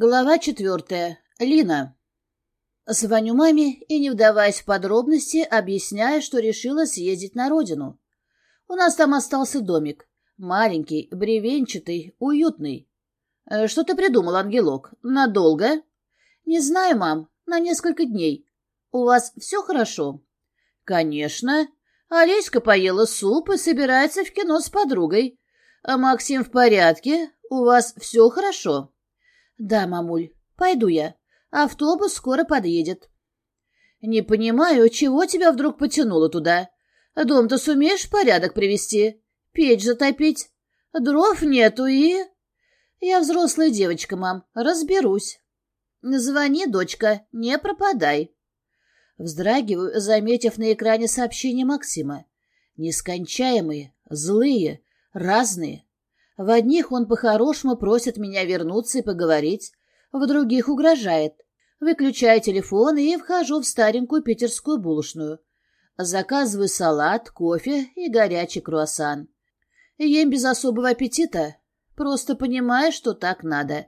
Глава четвертая. Лина. Звоню маме и, не вдаваясь в подробности, объясняю, что решила съездить на родину. У нас там остался домик. Маленький, бревенчатый, уютный. Э, что ты придумал, ангелок? Надолго? Не знаю, мам. На несколько дней. У вас все хорошо? Конечно. Олеська поела суп и собирается в кино с подругой. А Максим в порядке? У вас все хорошо? «Да, мамуль, пойду я. Автобус скоро подъедет». «Не понимаю, чего тебя вдруг потянуло туда? Дом-то сумеешь в порядок привести? Печь затопить? Дров нету и...» «Я взрослая девочка, мам, разберусь». «Звони, дочка, не пропадай». Вздрагиваю, заметив на экране сообщение Максима. Нескончаемые, злые, разные. В одних он по-хорошему просит меня вернуться и поговорить, в других угрожает. Выключаю телефон и вхожу в старенькую питерскую булочную. Заказываю салат, кофе и горячий круассан. Ем без особого аппетита, просто понимаю, что так надо.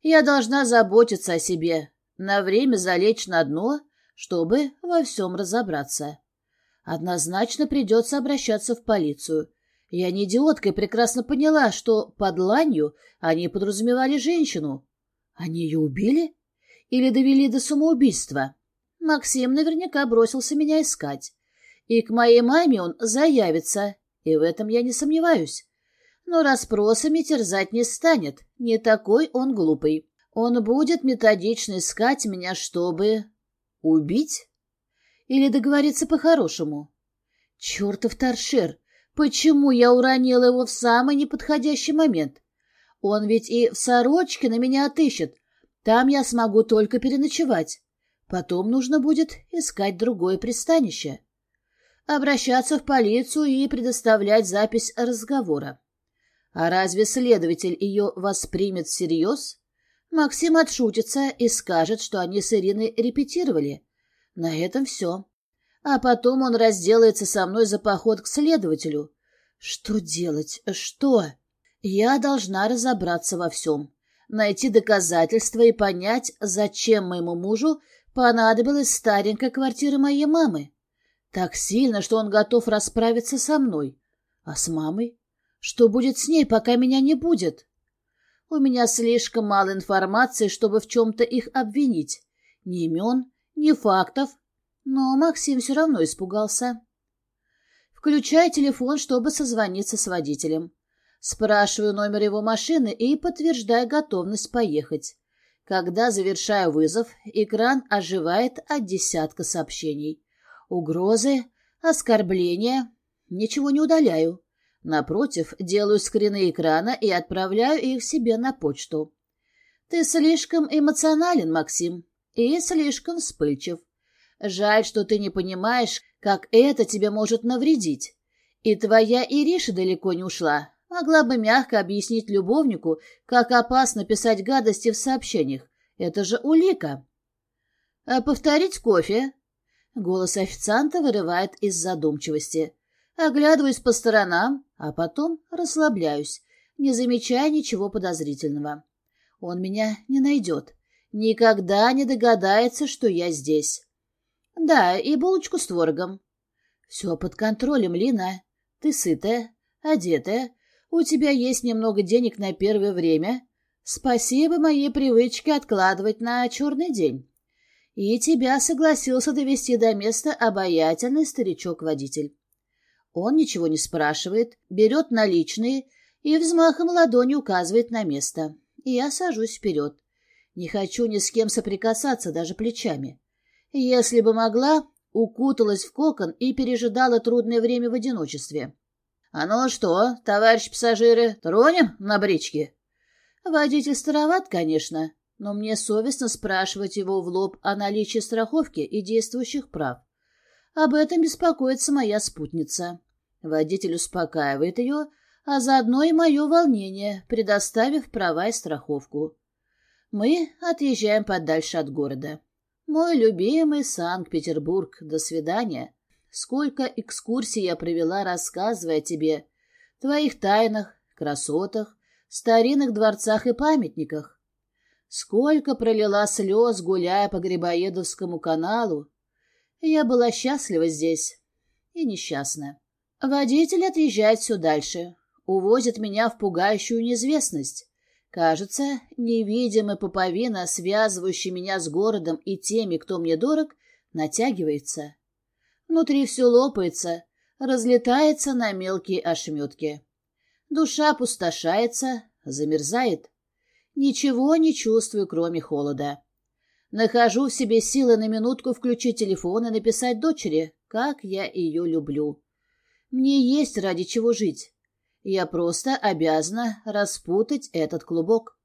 Я должна заботиться о себе, на время залечь на дно, чтобы во всем разобраться. Однозначно придется обращаться в полицию — я не идиотка и прекрасно поняла, что под ланью они подразумевали женщину. Они ее убили? Или довели до самоубийства? Максим наверняка бросился меня искать. И к моей маме он заявится, и в этом я не сомневаюсь. Но расспросами терзать не станет, не такой он глупый. Он будет методично искать меня, чтобы... убить? Или договориться по-хорошему? Чертов торшер! Почему я уронила его в самый неподходящий момент? Он ведь и в сорочке на меня отыщет. Там я смогу только переночевать. Потом нужно будет искать другое пристанище. Обращаться в полицию и предоставлять запись разговора. А разве следователь ее воспримет всерьез? Максим отшутится и скажет, что они с Ириной репетировали. На этом все. А потом он разделается со мной за поход к следователю. Что делать? Что? Я должна разобраться во всем, найти доказательства и понять, зачем моему мужу понадобилась старенькая квартира моей мамы. Так сильно, что он готов расправиться со мной. А с мамой? Что будет с ней, пока меня не будет? У меня слишком мало информации, чтобы в чем-то их обвинить. Ни имен, ни фактов, но Максим все равно испугался. Включаю телефон, чтобы созвониться с водителем. Спрашиваю номер его машины и подтверждаю готовность поехать. Когда завершаю вызов, экран оживает от десятка сообщений. Угрозы, оскорбления. Ничего не удаляю. Напротив, делаю скрины экрана и отправляю их себе на почту. Ты слишком эмоционален, Максим, и слишком вспыльчив. Жаль, что ты не понимаешь, как это тебе может навредить. И твоя Ириша далеко не ушла. Могла бы мягко объяснить любовнику, как опасно писать гадости в сообщениях. Это же улика. А повторить кофе? Голос официанта вырывает из задумчивости. Оглядываюсь по сторонам, а потом расслабляюсь, не замечая ничего подозрительного. Он меня не найдет. Никогда не догадается, что я здесь. Да, и булочку с творогом. Все под контролем, Лина. Ты сытая, одетая, у тебя есть немного денег на первое время. Спасибо моей привычке откладывать на черный день. И тебя согласился довести до места обаятельный старичок-водитель. Он ничего не спрашивает, берет наличные и взмахом ладони указывает на место. И я сажусь вперед. Не хочу ни с кем соприкасаться, даже плечами. Если бы могла, укуталась в кокон и пережидала трудное время в одиночестве. — А ну что, товарищ пассажиры, тронем на бричке? Водитель староват, конечно, но мне совестно спрашивать его в лоб о наличии страховки и действующих прав. Об этом беспокоится моя спутница. Водитель успокаивает ее, а заодно и мое волнение, предоставив права и страховку. Мы отъезжаем подальше от города. Мой любимый Санкт-Петербург, до свидания. Сколько экскурсий я провела, рассказывая тебе, твоих тайнах, красотах, старинных дворцах и памятниках. Сколько пролила слез, гуляя по Грибоедовскому каналу. Я была счастлива здесь и несчастна. Водитель отъезжает все дальше, увозит меня в пугающую неизвестность. Кажется, невидимая пуповина, связывающая меня с городом и теми, кто мне дорог, натягивается. Внутри все лопается, разлетается на мелкие ошметки. Душа пустошается, замерзает. Ничего не чувствую, кроме холода. Нахожу в себе силы на минутку включить телефон и написать дочери, как я ее люблю. Мне есть ради чего жить. Я просто обязана распутать этот клубок.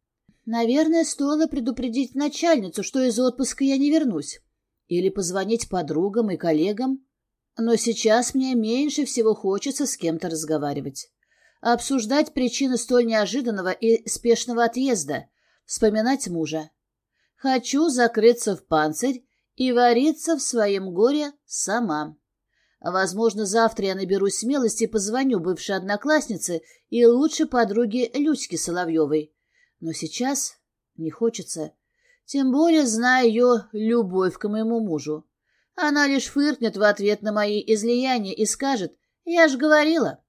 Наверное, стоило предупредить начальницу, что из отпуска я не вернусь. Или позвонить подругам и коллегам. Но сейчас мне меньше всего хочется с кем-то разговаривать. Обсуждать причины столь неожиданного и спешного отъезда. Вспоминать мужа. Хочу закрыться в панцирь и вариться в своем горе сама. Возможно, завтра я наберусь смелости и позвоню бывшей однокласснице и лучшей подруге Люське Соловьевой. Но сейчас не хочется. Тем более, зная ее любовь к моему мужу. Она лишь фыркнет в ответ на мои излияния и скажет «Я ж говорила».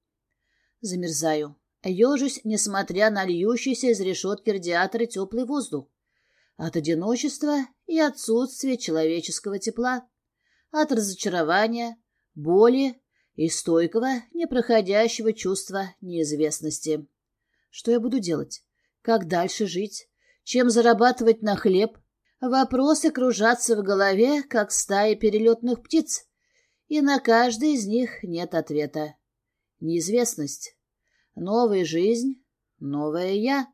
Замерзаю. Ежусь, несмотря на льющийся из решетки радиатора теплый воздух. От одиночества и отсутствия человеческого тепла. От разочарования, боли и стойкого, непроходящего чувства неизвестности. Что я буду делать? Как дальше жить? Чем зарабатывать на хлеб? Вопросы кружатся в голове, как стаи перелетных птиц, и на каждый из них нет ответа. Неизвестность. Новая жизнь, новая я.